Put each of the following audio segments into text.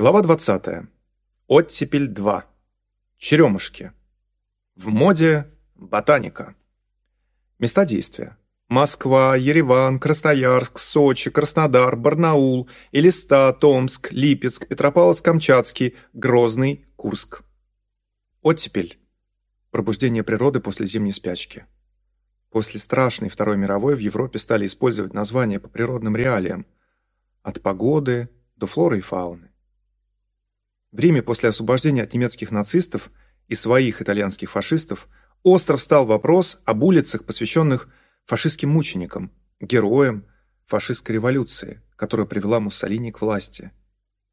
Глава 20. Оттепель 2. Черемушки. В моде ботаника. Места действия. Москва, Ереван, Красноярск, Сочи, Краснодар, Барнаул, Элиста, Томск, Липецк, Петропавловск-Камчатский, Грозный, Курск. Оттепель. Пробуждение природы после зимней спячки. После страшной Второй мировой в Европе стали использовать названия по природным реалиям. От погоды до флоры и фауны. В Риме после освобождения от немецких нацистов и своих итальянских фашистов остров стал вопрос об улицах, посвященных фашистским мученикам, героям фашистской революции, которая привела Муссолини к власти.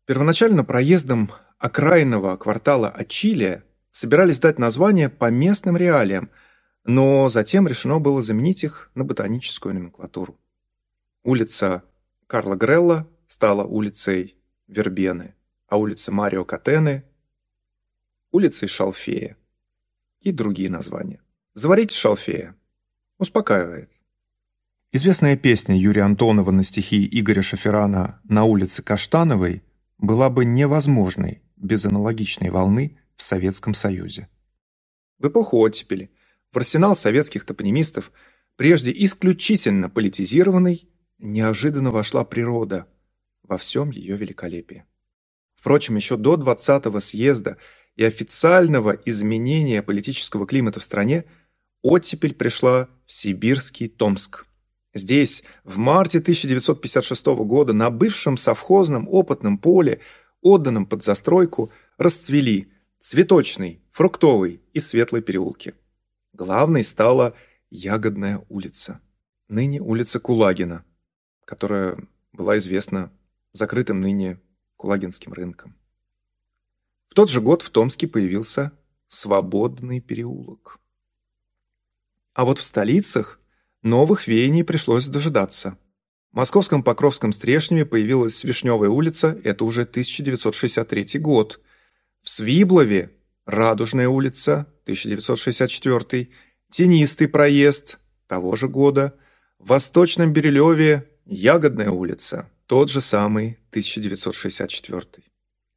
Первоначально проездом окраинного квартала Ачилия собирались дать название по местным реалиям, но затем решено было заменить их на ботаническую номенклатуру. Улица Карла Грелла стала улицей Вербены, а улица Марио Катены – улицей Шалфея и другие названия. Заварите шалфея. Успокаивает. Известная песня Юрия Антонова на стихи Игоря Шаферана «На улице Каштановой» была бы невозможной без аналогичной волны в Советском Союзе. В эпоху оттепели в арсенал советских топонимистов, прежде исключительно политизированный, неожиданно вошла природа во всем ее великолепии. Впрочем, еще до 20-го съезда и официального изменения политического климата в стране оттепель пришла в сибирский Томск. Здесь, в марте 1956 года, на бывшем совхозном опытном поле, отданном под застройку, расцвели цветочный, фруктовый и светлый переулки. Главной стала Ягодная улица, ныне улица Кулагина, которая была известна закрытым ныне Кулагинским рынком. В тот же год в Томске появился Свободный переулок. А вот в столицах новых веяний пришлось дожидаться. В московском Покровском Стрешневе появилась Вишневая улица, это уже 1963 год. В Свиблове – Радужная улица, 1964, Тенистый проезд того же года, в Восточном Бирюлеве – Ягодная улица, тот же самый 1964.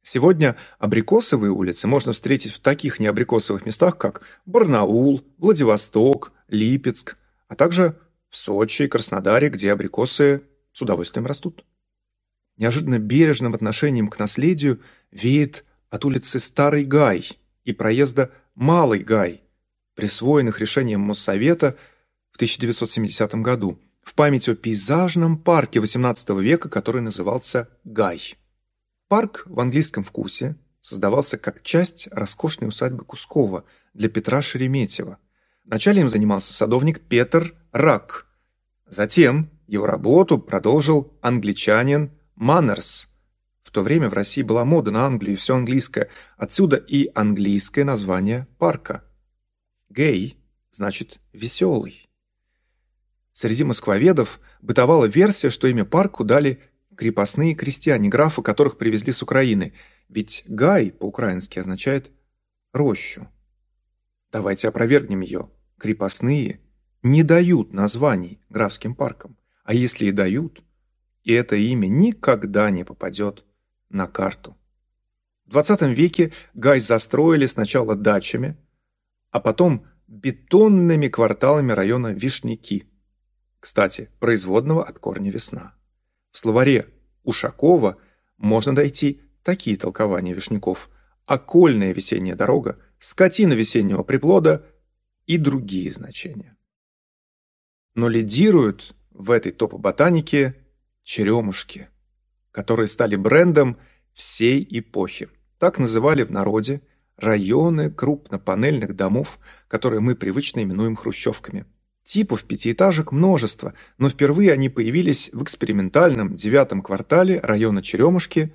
Сегодня абрикосовые улицы можно встретить в таких неабрикосовых местах, как Барнаул, Владивосток, Липецк, а также в Сочи и Краснодаре, где абрикосы с удовольствием растут. Неожиданно бережным отношением к наследию веет от улицы Старый Гай и проезда Малый Гай, присвоенных решением Моссовета в 1970 году в память о пейзажном парке XVIII века, который назывался Гай. Парк в английском вкусе создавался как часть роскошной усадьбы Кускова для Петра Шереметьева. Вначале им занимался садовник Петр Рак. Затем его работу продолжил англичанин Маннерс. В то время в России была мода на Англию и все английское, отсюда и английское название парка. Гей значит «веселый». Среди москвоведов бытовала версия, что имя парку дали крепостные крестьяне, графы, которых привезли с Украины, ведь «гай» по-украински означает «рощу». Давайте опровергнем ее. Крепостные не дают названий графским паркам, а если и дают, и это имя никогда не попадет на карту. В 20 веке Гай застроили сначала дачами, а потом бетонными кварталами района Вишняки. Кстати, производного от корня весна. В словаре Ушакова можно найти такие толкования вишняков. Окольная весенняя дорога, скотина весеннего приплода и другие значения. Но лидируют в этой топоботанике черемушки, которые стали брендом всей эпохи. Так называли в народе районы крупнопанельных домов, которые мы привычно именуем хрущевками – Типов пятиэтажек множество, но впервые они появились в экспериментальном девятом квартале района Черемушки,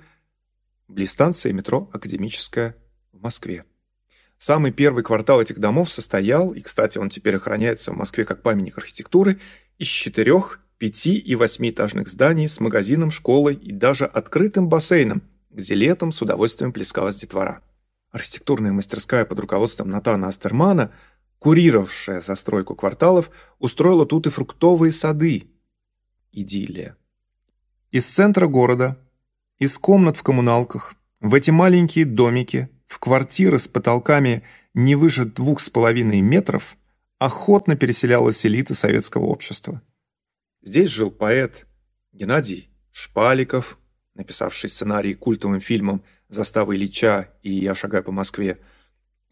близ станции метро «Академическая» в Москве. Самый первый квартал этих домов состоял, и, кстати, он теперь охраняется в Москве как памятник архитектуры, из четырех, пяти и восьмиэтажных зданий с магазином, школой и даже открытым бассейном, где летом с удовольствием плескалась детвора. Архитектурная мастерская под руководством Натана Астермана – курировавшая застройку кварталов, устроила тут и фруктовые сады. Идиллия. Из центра города, из комнат в коммуналках, В эти маленькие домики, в квартиры с потолками не выше двух с половиной метров, охотно переселялась элита советского общества. Здесь жил поэт Геннадий Шпаликов, написавший сценарий культовым фильмам «Застава Ильича» и «Я шагаю по Москве»,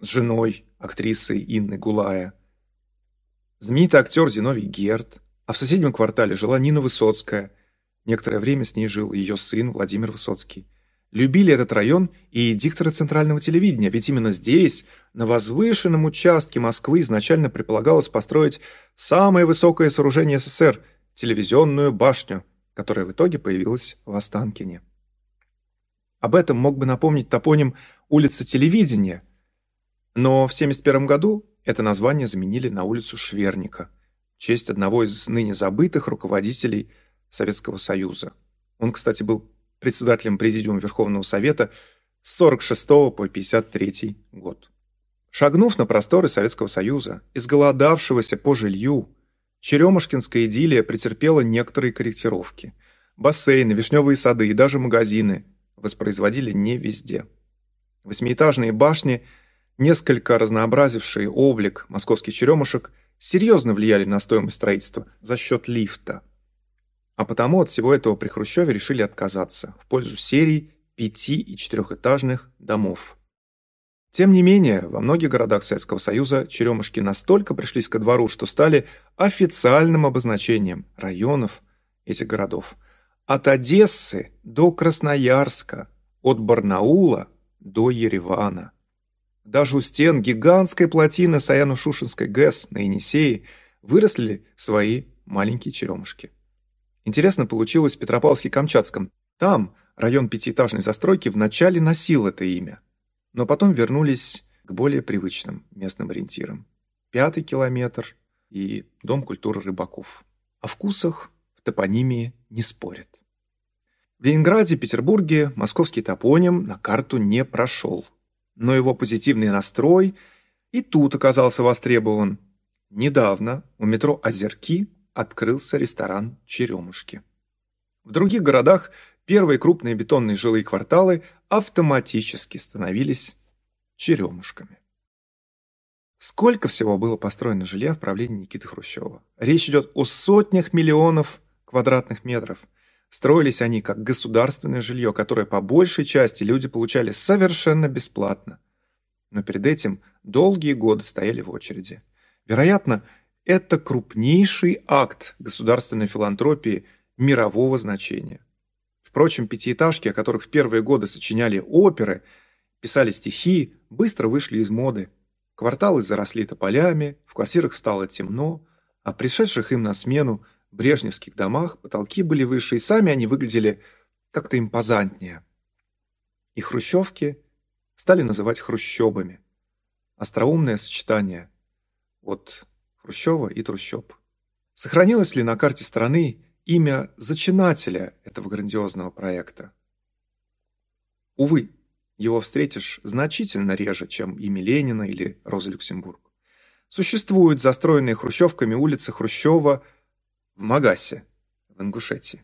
с женой, актрисой Инны Гулая. Знаменитый актер Зиновий Герд, а в соседнем квартале жила Нина Высоцкая. Некоторое время с ней жил ее сын Владимир Высоцкий. Любили этот район и дикторы центрального телевидения, ведь именно здесь, на возвышенном участке Москвы, изначально предполагалось построить самое высокое сооружение СССР – телевизионную башню, которая в итоге появилась в Останкине. Об этом мог бы напомнить топоним «Улица телевидения», но в 1971 году это название заменили на улицу Шверника в честь одного из ныне забытых руководителей Советского Союза. Он, кстати, был председателем Президиума Верховного Совета с 46 по 53 год. Шагнув на просторы Советского Союза, изголодавшегося по жилью, Черемушкинская идиллия претерпела некоторые корректировки. Бассейны, вишневые сады и даже магазины воспроизводили не везде. Восьмиэтажные башни, несколько разнообразившие облик московских черемушек, серьезно влияли на стоимость строительства за счет лифта – а потому от всего этого при Хрущеве решили отказаться в пользу серий пяти- и четырехэтажных домов. Тем не менее, во многих городах Советского Союза черемушки настолько пришлись ко двору, что стали официальным обозначением районов этих городов. От Одессы до Красноярска, от Барнаула до Еревана. Даже у стен гигантской плотины Саяно-Шушенской ГЭС на Енисее выросли свои маленькие черемушки. Интересно получилось в Петропавловске-Камчатском. Там район пятиэтажной застройки вначале носил это имя, но потом вернулись к более привычным местным ориентирам. Пятый километр и Дом культуры рыбаков. О вкусах в топонимии не спорят. В Ленинграде, Петербурге московский топоним на карту не прошел, но его позитивный настрой и тут оказался востребован. Недавно у метро «Озерки» открылся ресторан «Черемушки». В других городах первые крупные бетонные жилые кварталы автоматически становились черемушками. Сколько всего было построено жилья в правлении Никиты Хрущева? Речь идет о сотнях миллионов квадратных метров. Строились они как государственное жилье, которое по большей части люди получали совершенно бесплатно. Но перед этим долгие годы стояли в очереди. Вероятно, это крупнейший акт государственной филантропии мирового значения. Впрочем, пятиэтажки, о которых в первые годы сочиняли оперы, писали стихи, быстро вышли из моды. Кварталы заросли тополями, в квартирах стало темно, а пришедших им на смену брежневских домах потолки были выше, и сами они выглядели как-то импозантнее. И хрущевки стали называть хрущобами. Остроумное сочетание. Вот Хрущева и трущоб. Сохранилось ли на карте страны имя зачинателя этого грандиозного проекта? Увы, его встретишь значительно реже, чем имя Ленина или Роза Люксембург. Существуют застроенные хрущевками улицы Хрущева в Магасе, в Ингушетии.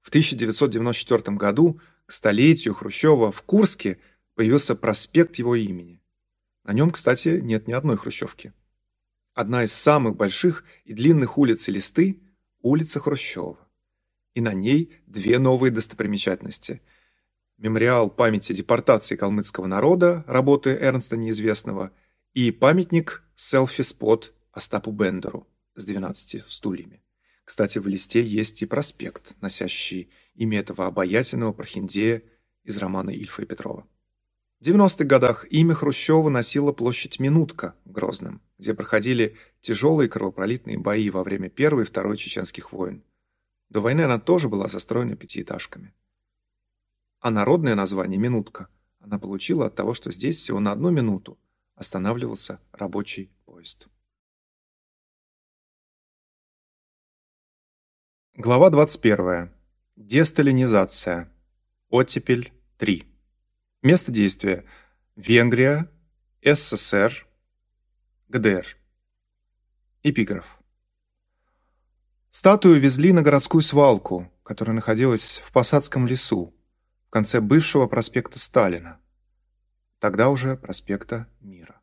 В 1994 году к столетию Хрущева в Курске появился проспект его имени. На нем, кстати, нет ни одной хрущевки. Одна из самых больших и длинных улиц Листы – улица Хрущева. И на ней две новые достопримечательности. Мемориал памяти депортации калмыцкого народа, работы Эрнста Неизвестного, и памятник селфи-спот Остапу Бендеру с 12 стульями. Кстати, в Листе есть и проспект, носящий имя этого обаятельного прохиндея из романа Ильфа и Петрова. В 90-х годах имя Хрущева носила площадь Минутка в Грозном, где проходили тяжелые кровопролитные бои во время Первой и Второй чеченских войн. До войны она тоже была застроена пятиэтажками. А народное название «Минутка» она получила от того, что здесь всего на одну минуту останавливался рабочий поезд. Глава 21. Десталинизация. Оттепель 3. Место действия – Венгрия, СССР, ГДР. Эпиграф. Статую везли на городскую свалку, которая находилась в Посадском лесу, в конце бывшего проспекта Сталина, тогда уже проспекта Мира.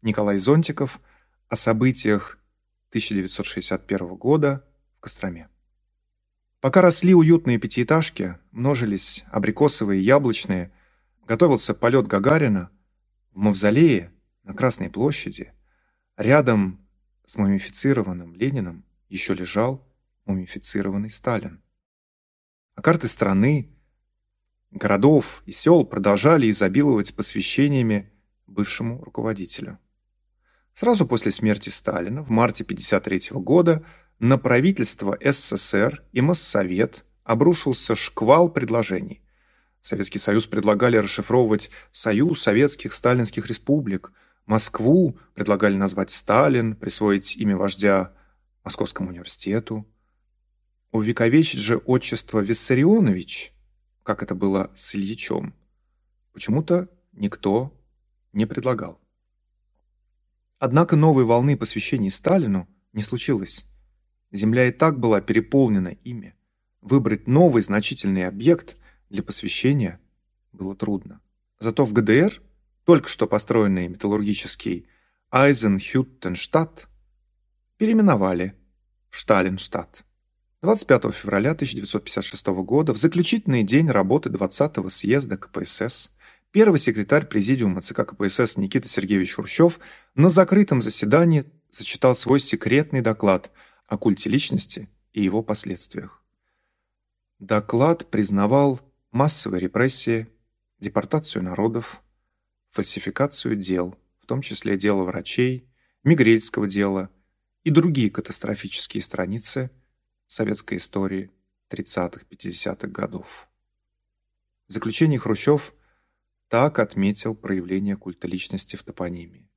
Николай Зонтиков о событиях 1961 года Костроме. Пока росли уютные пятиэтажки, множились абрикосовые и яблочные, готовился полет Гагарина, в мавзолее на Красной площади, рядом с мумифицированным Лениным еще лежал мумифицированный Сталин. А карты страны, городов и сел продолжали изобиловать посвящениями бывшему руководителю. Сразу после смерти Сталина в марте 1953 года на правительство СССР и Моссовет обрушился шквал предложений. Советский Союз предлагали расшифровывать «Союз Советских Сталинских Республик», Москву предлагали назвать Сталин, присвоить имя вождя Московскому университету. Увековечить же отчество Виссарионович, как это было с Ильичом, почему-то никто не предлагал. Однако новой волны посвящений Сталину не случилось. Земля и так была переполнена ими. Выбрать новый значительный объект для посвящения было трудно. Зато в ГДР только что построенный металлургический Айзенхюттенштадт переименовали в Шталинштадт. 25 февраля 1956 года, в заключительный день работы 20-го съезда КПСС, первый секретарь Президиума ЦК КПСС Никита Сергеевич Хрущев на закрытом заседании зачитал свой секретный доклад о культе личности и его последствиях. Доклад признавал массовые репрессии, депортацию народов, фальсификацию дел, в том числе дело врачей, Мигрельского дела и другие катастрофические страницы советской истории 30-50-х годов. В заключении Хрущев так отметил проявление культа личности в топонимии.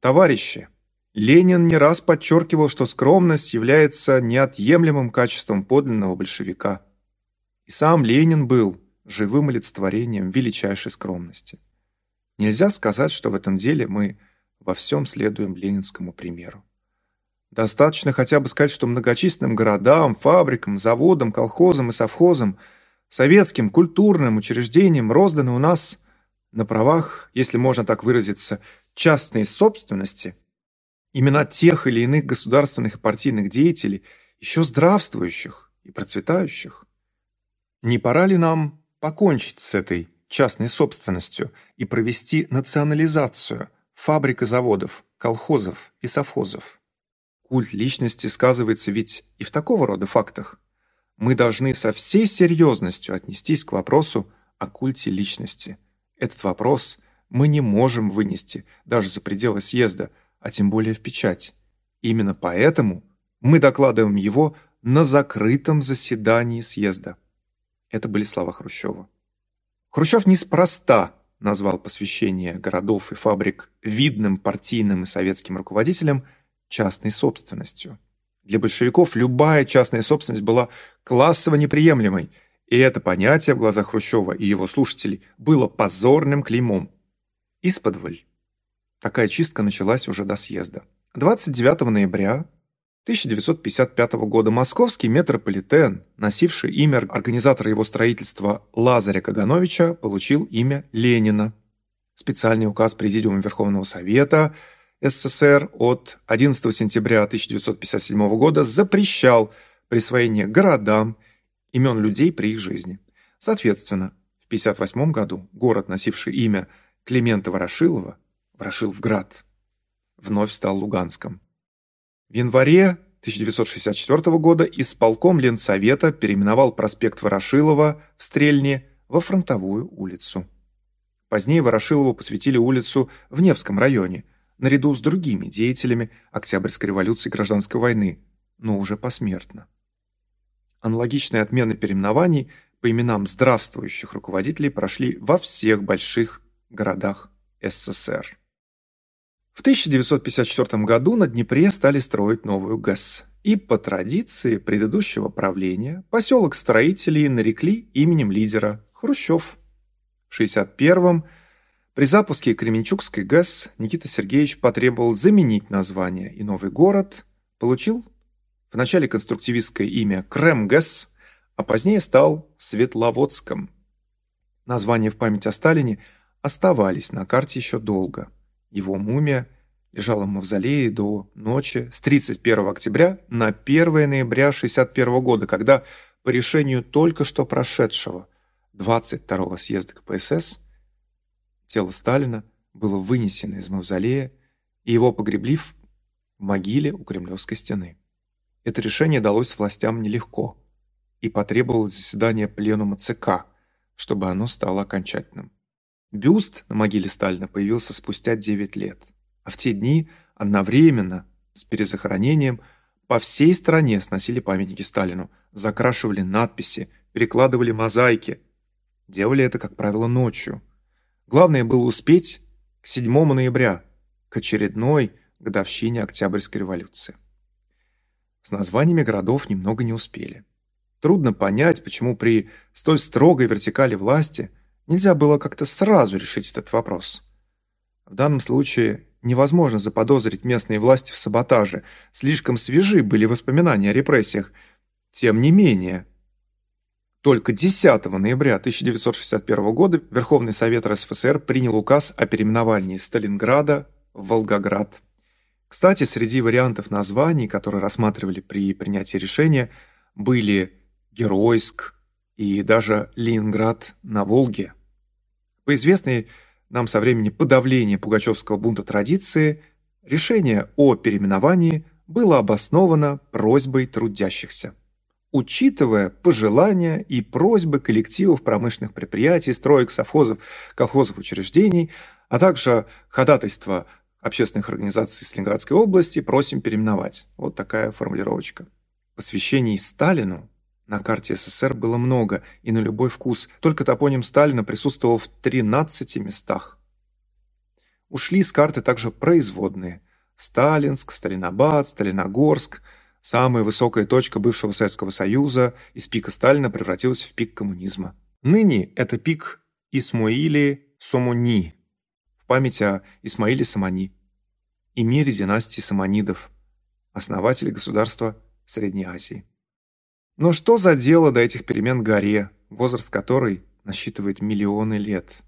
Товарищи, Ленин не раз подчеркивал, что скромность является неотъемлемым качеством подлинного большевика. И сам Ленин был живым олицетворением величайшей скромности. Нельзя сказать, что в этом деле мы во всем следуем ленинскому примеру. Достаточно хотя бы сказать, что многочисленным городам, фабрикам, заводам, колхозам и совхозам, советским культурным учреждениям розданы у нас на правах, если можно так выразиться, частной собственности имена тех или иных государственных и партийных деятелей, еще здравствующих и процветающих. Не пора ли нам покончить с этой частной собственностью и провести национализацию фабрик и заводов, колхозов и совхозов. Культ личности сказывается ведь и в такого рода фактах. Мы должны со всей серьезностью отнестись к вопросу о культе личности. Этот вопрос мы не можем вынести даже за пределы съезда, а тем более в печать. Именно поэтому мы докладываем его на закрытом заседании съезда. Это были слова Хрущева. Хрущев неспроста назвал посвящение городов и фабрик видным партийным и советским руководителям частной собственностью. Для большевиков любая частная собственность была классово неприемлемой, и это понятие в глазах Хрущева и его слушателей было позорным клеймом. Исподволь. Такая чистка началась уже до съезда. 29 ноября 1955 года московский метрополитен, носивший имя организатора его строительства Лазаря Кагановича, получил имя Ленина. Специальный указ Президиума Верховного Совета СССР от 11 сентября 1957 года запрещал присвоение городам имен людей при их жизни. Соответственно, в 1958 году город, носивший имя Климента Ворошилова, Ворошиловград, вновь стал Луганском. В январе 1964 года исполком Ленсовета переименовал проспект Ворошилова в Стрельне во Фронтовую улицу. Позднее Ворошилову посвятили улицу в Невском районе, наряду с другими деятелями Октябрьской революции и Гражданской войны, но уже посмертно. Аналогичные отмены переименований по именам здравствующих руководителей прошли во всех больших городах СССР. В 1954 году на Днепре стали строить новую ГЭС. И по традиции предыдущего правления поселок строителей нарекли именем лидера Хрущев. В 1961-м при запуске Кременчугской ГЭС Никита Сергеевич потребовал заменить название, и новый город получил в начале конструктивистское имя Кремгэс, а позднее стал Светловодском. Названия в память о Сталине оставались на карте еще долго. Его мумия лежала в мавзолее до ночи с 31 октября на 1 ноября 1961 года, когда по решению только что прошедшего 22-го съезда КПСС тело Сталина было вынесено из мавзолея и его погребли в могиле у Кремлевской стены. Это решение далось властям нелегко и потребовалось заседание пленума ЦК, чтобы оно стало окончательным. Бюст на могиле Сталина появился спустя 9 лет, а в те дни одновременно с перезахоронением по всей стране сносили памятники Сталину, закрашивали надписи, перекладывали мозаики. Делали это, как правило, ночью. Главное было успеть к 7 ноября, к очередной годовщине Октябрьской революции. С названиями городов немного не успели. Трудно понять, почему при столь строгой вертикали власти нельзя было как-то сразу решить этот вопрос. В данном случае невозможно заподозрить местные власти в саботаже, слишком свежи были воспоминания о репрессиях. Тем не менее, только 10 ноября 1961 года Верховный Совет РСФСР принял указ о переименовании Сталинграда в Волгоград. Кстати, среди вариантов названий, которые рассматривали при принятии решения, были Геройск и даже Ленинград на Волге. По известной нам со времени подавления Пугачевского бунта традиции, решение о переименовании было обосновано просьбой трудящихся. Учитывая пожелания и просьбы коллективов промышленных предприятий, строек, совхозов, колхозов, учреждений, а также ходатайство общественных организаций Ленинградской области, просим переименовать. Вот такая формулировочка. Посвящений Сталину на карте СССР было много, и на любой вкус. Только топоним Сталина присутствовал в 13 местах. Ушли с карты также производные. Сталинск, Сталинабад, Сталиногорск. Самая высокая точка бывшего Советского Союза из пика Сталина превратилась в пик коммунизма. Ныне это пик Исмуили Сомони в память о Исмаиле Самани, эмире династии Саманидов, основателе государства в Средней Азии. Но что за дело до этих перемен горе, возраст которой насчитывает миллионы лет?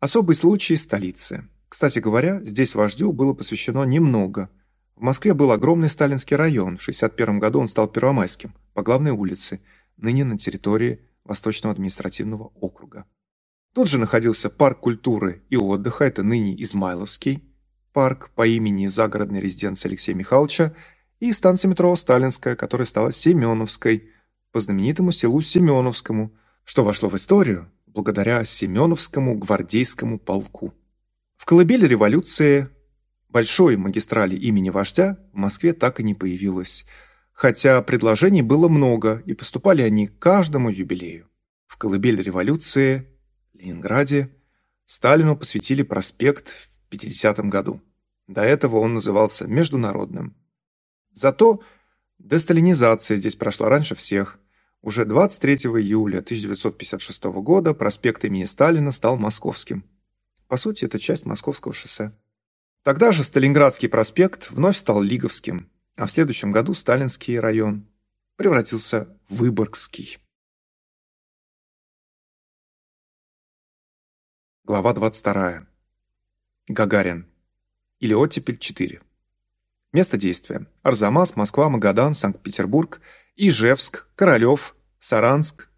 Особый случай столицы. Кстати говоря, здесь вождю было посвящено немного. В Москве был огромный сталинский район, в 1961 году он стал Первомайским, по главной улице, ныне на территории Восточного административного округа. Тут же находился парк культуры и отдыха, это ныне Измайловский парк по имени загородной резиденции Алексея Михайловича, и станция метро Сталинская, которая стала Семеновской, по знаменитому селу Семеновскому, что вошло в историю благодаря Семеновскому гвардейскому полку. В колыбели революции большой магистрали имени вождя в Москве так и не появилось, хотя предложений было много, и поступали они каждому юбилею. В колыбели революции, Ленинграде, Сталину посвятили проспект в 50 году. До этого он назывался Международным. Зато десталинизация здесь прошла раньше всех, уже 23 июля 1956 года проспект имени Сталина стал московским. По сути, это часть Московского шоссе. Тогда же Сталинградский проспект вновь стал Лиговским, а в следующем году Сталинский район превратился в Выборгский. Глава 22. Гагарин. Или оттепель 4. Место действия. Арзамас, Москва, Магадан, Санкт-Петербург – Ижевск, Королев, Саранск,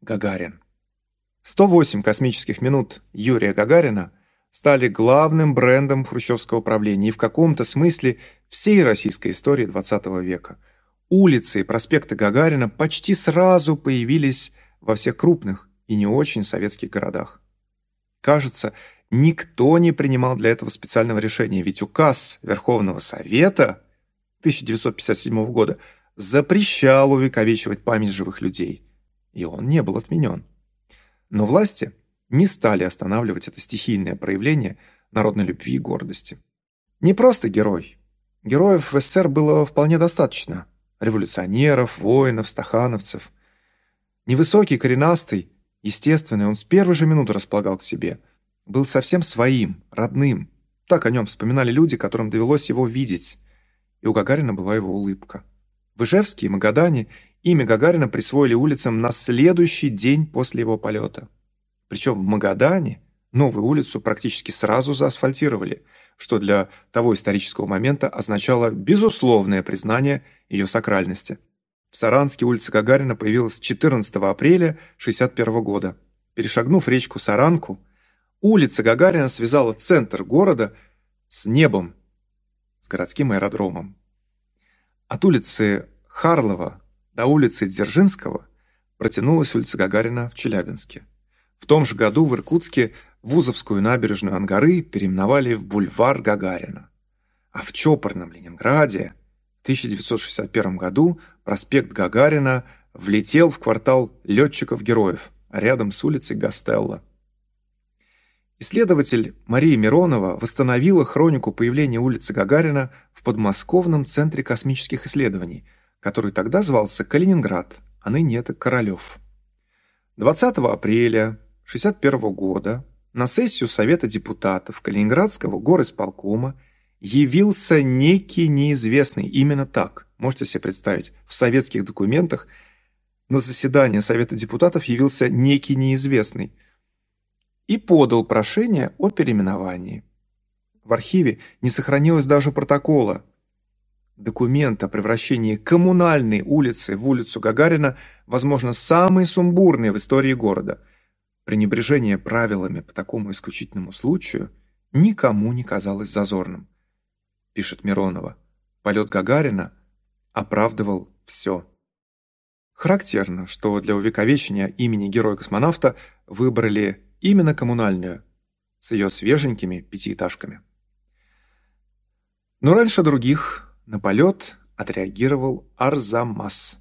Гагарин. 108 космических минут Юрия Гагарина стали главным брендом хрущевского правления и в каком-то смысле всей российской истории XX века. Улицы и проспекты Гагарина почти сразу появились во всех крупных и не очень советских городах. Кажется, никто не принимал для этого специального решения, ведь указ Верховного Совета 1957 года – запрещал увековечивать память живых людей, и он не был отменен. Но власти не стали останавливать это стихийное проявление народной любви и гордости. Не просто герой. Героев в СССР было вполне достаточно. Революционеров, воинов, стахановцев. Невысокий, коренастый, естественный, он с первой же минуты располагал к себе. Был совсем своим, родным. Так о нем вспоминали люди, которым довелось его видеть. И у Гагарина была его улыбка. В Ижевске и Магадане Имя Гагарина присвоили улицам на следующий день после его полета. Причем в Магадане новую улицу практически сразу заасфальтировали, что для того исторического момента означало безусловное признание ее сакральности. В Саранске улица Гагарина появилась 14 апреля 1961 года. Перешагнув речку Саранку, улица Гагарина связала центр города с небом, с городским аэродромом. От улицы Харлова до улицы Дзержинского протянулась улица Гагарина в Челябинске. В том же году в Иркутске Вузовскую набережную Ангары переименовали в бульвар Гагарина. А в чопорном Ленинграде в 1961 году проспект Гагарина влетел в квартал летчиков-героев, рядом с улицей Гастелло. Исследователь Мария Миронова восстановила хронику появления улицы Гагарина в подмосковном центре космических исследований, который тогда звался Калининград, а ныне это Королев. 20 апреля 1961 года на сессию Совета депутатов Калининградского горосполкома явился некий неизвестный, именно так, можете себе представить, в советских документах на заседание Совета депутатов явился некий неизвестный и подал прошение о переименовании. В архиве не сохранилось даже протокола. Документ о превращении коммунальной улицы в улицу Гагарина, возможно, самый сумбурный в истории города. Пренебрежение правилами по такому исключительному случаю никому не казалось зазорным, пишет Миронова. Полет Гагарина оправдывал все. Характерно, что для увековечения имени героя-космонавта выбрали именно коммунальную, с ее свеженькими пятиэтажками. Но раньше других на полет отреагировал Арзамас.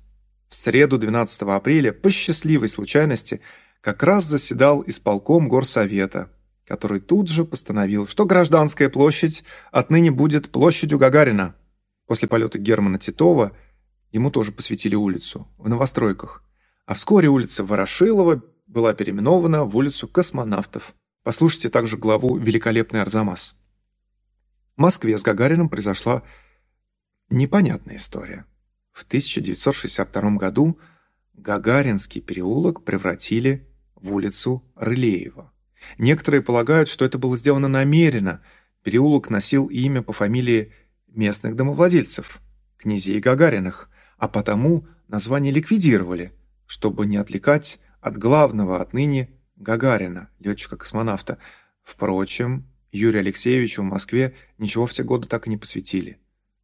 В среду 12 апреля по счастливой случайности как раз заседал исполком горсовета, который тут же постановил, что Гражданская площадь отныне будет площадью Гагарина. После полета Германа Титова ему тоже посвятили улицу в новостройках, а вскоре улица Ворошилова была переименована в улицу космонавтов. Послушайте также главу «Великолепный Арзамас». В Москве с Гагарином произошла непонятная история. В 1962 году Гагаринский переулок превратили в улицу Рылеева. Некоторые полагают, что это было сделано намеренно. Переулок носил имя по фамилии местных домовладельцев, князей Гагариных, а потому название ликвидировали, чтобы не отвлекать от главного отныне Гагарина, летчика-космонавта. Впрочем, Юрию Алексеевичу в Москве ничего в те годы так и не посвятили.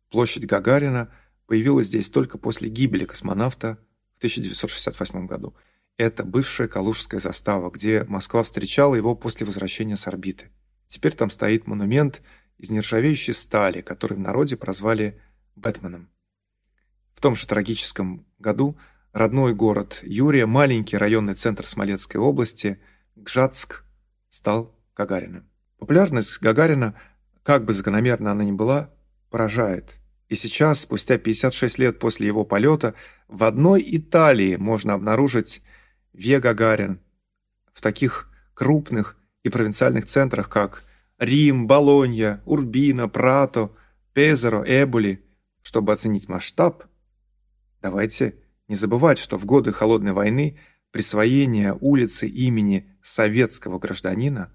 Площадь Гагарина появилась здесь только после гибели космонавта в 1968 году. Это бывшая Калужская застава, где Москва встречала его после возвращения с орбиты. Теперь там стоит монумент из нержавеющей стали, который в народе прозвали Бэтменом. В том же трагическом году Родной город Юрия, маленький районный центр Смоленской области, Гжатск, стал Гагариным. Популярность Гагарина, как бы закономерно она ни была, поражает. И сейчас, спустя 56 лет после его полета, в одной Италии можно обнаружить Ве Гагарин в таких крупных и провинциальных центрах, как Рим, Болонья, Урбино, Прато, Пезеро, Эболи. Чтобы оценить масштаб, давайте не забывать, что в годы Холодной войны присвоение улицы имени советского гражданина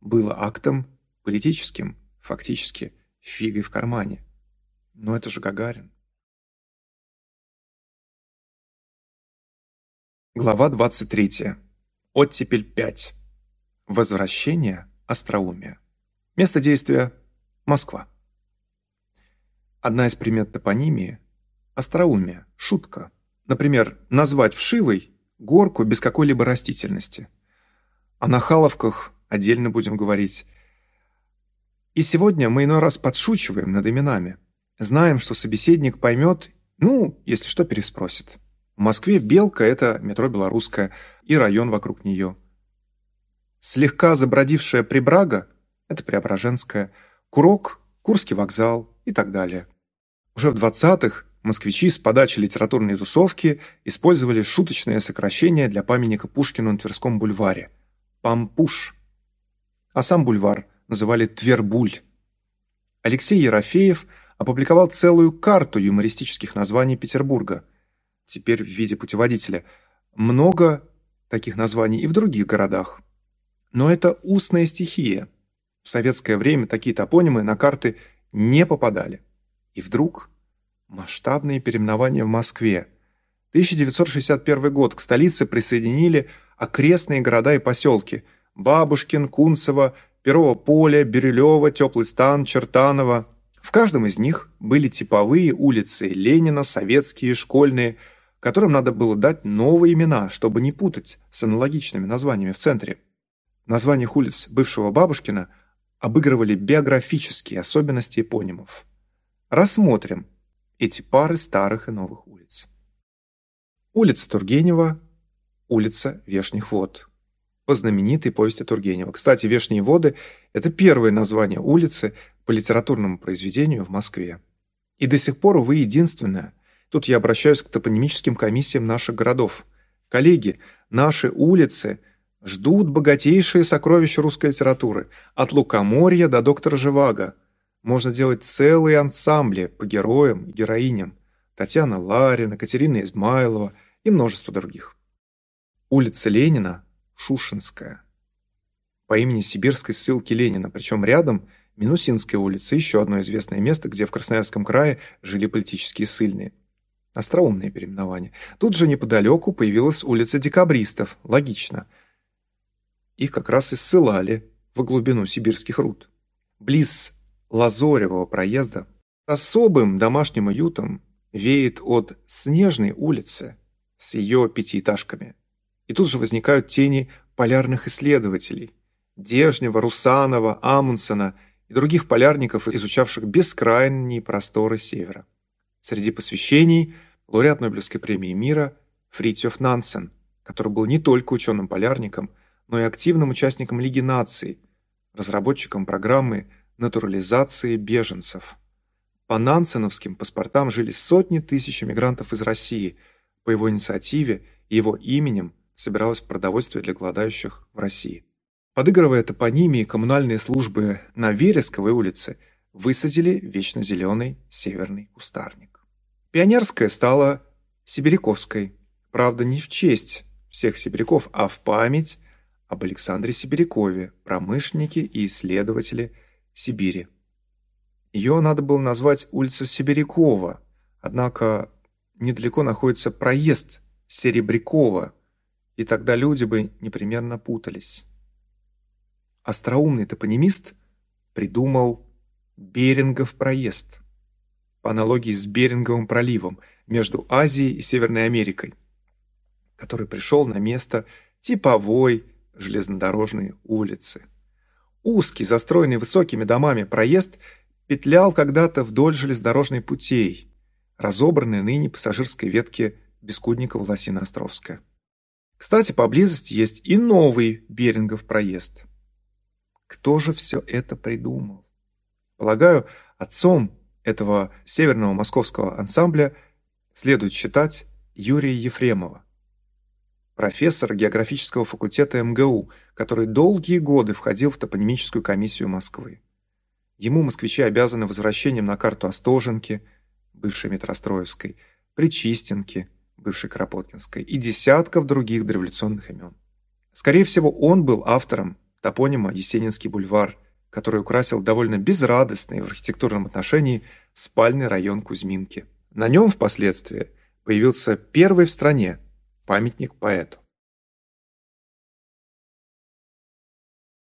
было актом политическим, фактически фигой в кармане. Но это же Гагарин. Глава 23. Оттепель 5. Возвращение остроумия. Место действия – Москва. Одна из примет топонимии – остроумие, шутка – Например, назвать вшивой горку без какой-либо растительности. О нахаловках отдельно будем говорить. И сегодня мы иной раз подшучиваем над именами. Знаем, что собеседник поймет, ну, если что, переспросит. В Москве Белка – это метро Белорусская и район вокруг нее. Слегка забродившая Прибрага – это Преображенская, Курок – Курский вокзал и так далее. Уже в 20-х Москвичи с подачи литературной тусовки использовали шуточное сокращение для памятника Пушкину на Тверском бульваре – Пампуш. А сам бульвар называли Твербуль. Алексей Ерофеев опубликовал целую карту юмористических названий Петербурга. теперь в виде путеводителя, много таких названий и в других городах. Но это устная стихия. В советское время такие топонимы на карты не попадали. И вдруг масштабные переименования в Москве. 1961 год к столице присоединили окрестные города и поселки – Бабушкин, Кунцево, Перово поле, Бирюлево, Теплый стан, Чертаново. В каждом из них были типовые улицы Ленина, советские, школьные, которым надо было дать новые имена, чтобы не путать с аналогичными названиями в центре. В названиях улиц бывшего Бабушкина обыгрывали биографические особенности эпонимов. Рассмотрим эти пары старых и новых улиц. Улица Тургенева, улица Вешних вод по знаменитой повести Тургенева. Кстати, Вешние воды – это первое название улицы по литературному произведению в Москве. И до сих пор, увы, единственное. Тут я обращаюсь к топонимическим комиссиям наших городов. Коллеги, наши улицы ждут богатейшие сокровища русской литературы. От Лукоморья до доктора Живаго. Можно делать целые ансамбли по героям и героиням. Татьяна Ларина, Катерина Измайлова и множество других. Улица Ленина Шушинская. По имени сибирской ссылки Ленина, причем рядом Минусинская улица, еще одно известное место, где в Красноярском крае жили политические ссыльные. Остроумное переименование. Тут же неподалеку появилась улица декабристов. Логично. Их как раз и ссылали во глубину сибирских руд. Близ Лазоревого проезда особым домашним уютом веет от Снежной улицы с ее пятиэтажками. И тут же возникают тени полярных исследователей – Дежнева, Русанова, Амундсена и других полярников, изучавших бескрайние просторы Севера. Среди посвящений – лауреат Нобелевской премии мира Фритьев Нансен, который был не только ученым-полярником, но и активным участником Лиги наций, разработчиком программы натурализации беженцев. По нансеновским паспортам жили сотни тысяч мигрантов из России. По его инициативе и его именем собиралось продовольствие для голодающих в России. Подыгрывая топонимии, коммунальные службы на Вересковой улице высадили вечно зеленый северный кустарник. Пионерская стала Сибиряковской. Правда, не в честь всех сибиряков, а в память об Александре Сибирякове, промышленнике и исследователе Сибири. Ее надо было назвать улица Сибирякова, однако недалеко находится проезд Серебрякова, и тогда люди бы непременно путались. Остроумный топонимист придумал Берингов проезд по аналогии с Беринговым проливом между Азией и Северной Америкой, который пришел на место типовой железнодорожной улицы. Узкий, застроенный высокими домами проезд петлял когда-то вдоль железнодорожной путей, разобранной ныне пассажирской ветки Бескудникова-Лосино-Островская. Кстати, поблизости есть и новый Берингов проезд. Кто же все это придумал? Полагаю, отцом этого северного московского ансамбля следует считать Юрия Ефремова, профессора географического факультета МГУ, который долгие годы входил в топонимическую комиссию Москвы. Ему москвичи обязаны возвращением на карту Остоженки, бывшей Метростроевской, Причистенки – бывшей Кропоткинской, и десятков других дореволюционных имен. Скорее всего, он был автором топонима Есенинский бульвар, который украсил довольно безрадостный в архитектурном отношении спальный район Кузьминки. На нем впоследствии появился первый в стране памятник поэту.